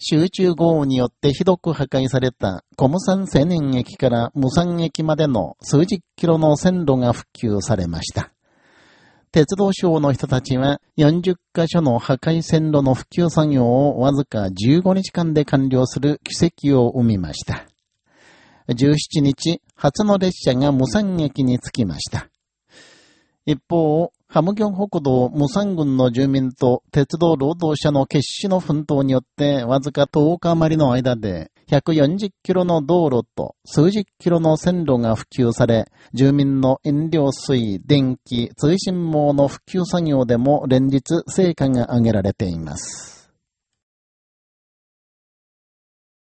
集中豪雨によってひどく破壊されたコムサン青年駅からムサン駅までの数十キロの線路が復旧されました。鉄道省の人たちは40カ所の破壊線路の復旧作業をわずか15日間で完了する奇跡を生みました。17日、初の列車が無産駅に着きました。一方、ハムギョン北道無産軍の住民と鉄道労働者の決死の奮闘によってわずか10日余りの間で140キロの道路と数十キロの線路が普及され、住民の飲料水、電気、通信網の普及作業でも連日成果が上げられています。